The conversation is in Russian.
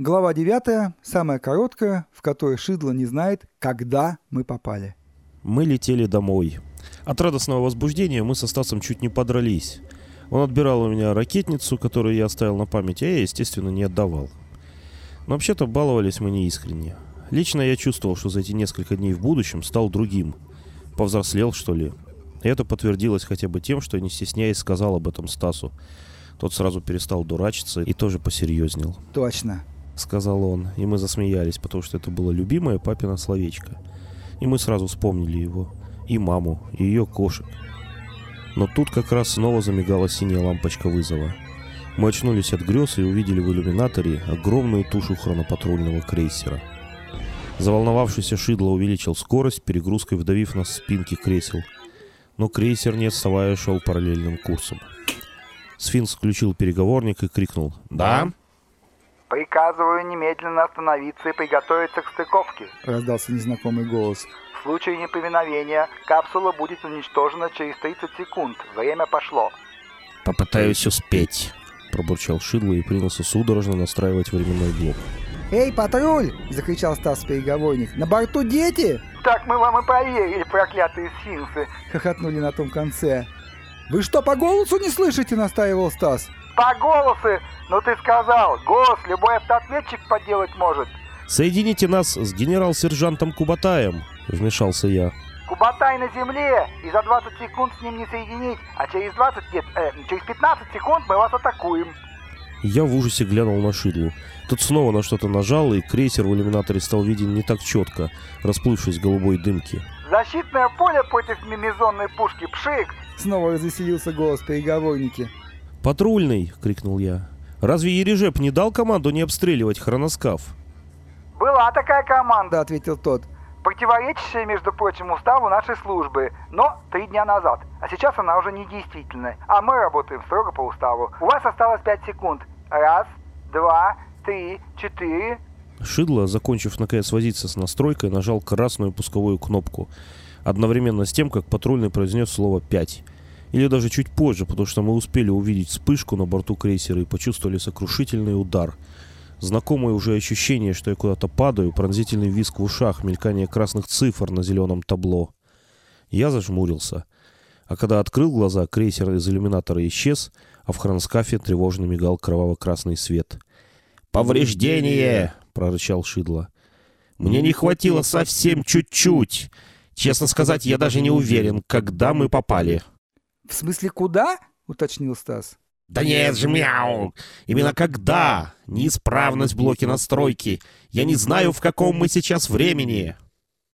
Глава 9, самая короткая, в которой Шидло не знает, когда мы попали. Мы летели домой. От радостного возбуждения мы со Стасом чуть не подрались. Он отбирал у меня ракетницу, которую я оставил на память, а я, естественно, не отдавал. Но вообще-то баловались мы неискренне. Лично я чувствовал, что за эти несколько дней в будущем стал другим. Повзрослел, что ли. И это подтвердилось хотя бы тем, что я не стесняясь сказал об этом Стасу. Тот сразу перестал дурачиться и тоже посерьезнел. Точно. Сказал он, и мы засмеялись, потому что это было любимое папино словечко. И мы сразу вспомнили его. И маму, и ее кошек. Но тут как раз снова замигала синяя лампочка вызова. Мы очнулись от грез и увидели в иллюминаторе огромную тушу хронопатрульного крейсера. Заволновавшийся Шидло увеличил скорость, перегрузкой вдавив нас в спинки кресел. Но крейсер, не отставая, шел параллельным курсом. Сфинкс включил переговорник и крикнул «Да?» «Приказываю немедленно остановиться и приготовиться к стыковке», — раздался незнакомый голос. «В случае неповиновения капсула будет уничтожена через 30 секунд. Время пошло». «Попытаюсь успеть», — пробурчал Шидло и принялся судорожно настраивать временной блок. «Эй, патруль!» — закричал Стас переговорник. «На борту дети?» «Так мы вам и поверили, проклятые сфинксы!» — хохотнули на том конце. «Вы что, по голосу не слышите?» — настаивал Стас. «По голосу? Ну ты сказал, голос любой автоответчик поделать может». «Соедините нас с генерал-сержантом Кубатаем», — вмешался я. Кубатай на земле, и за 20 секунд с ним не соединить, а через 20, нет, э, через 15 секунд мы вас атакуем. Я в ужасе глянул на Шидлу. Тот снова на что-то нажал, и крейсер в иллюминаторе стал виден не так четко, расплывшись в голубой дымке. «Защитное поле против мимизонной пушки, пшик!» Снова развеселился голос переговорники. «Патрульный!» — крикнул я. «Разве Ережеп не дал команду не обстреливать хроноскаф?» «Была такая команда!» — ответил тот. «Противоречащая, между прочим, уставу нашей службы, но три дня назад. А сейчас она уже недействительная, а мы работаем строго по уставу. У вас осталось пять секунд. Раз, два, три, четыре...» Шидло, закончив наконец возиться с настройкой, нажал красную пусковую кнопку. Одновременно с тем, как патрульный произнес слово «пять». Или даже чуть позже, потому что мы успели увидеть вспышку на борту крейсера и почувствовали сокрушительный удар. Знакомое уже ощущение, что я куда-то падаю, пронзительный виск в ушах, мелькание красных цифр на зеленом табло. Я зажмурился. А когда открыл глаза, крейсер из иллюминатора исчез, а в хроноскафе тревожно мигал кроваво-красный свет. «Повреждение!» — прорычал Шидло. «Мне не хватило совсем чуть-чуть. Честно сказать, я даже не уверен, когда мы попали». «В смысле, куда?» — уточнил Стас. «Да нет же, мяу! Именно когда? Неисправность в блоке настройки. Я не знаю, в каком мы сейчас времени!»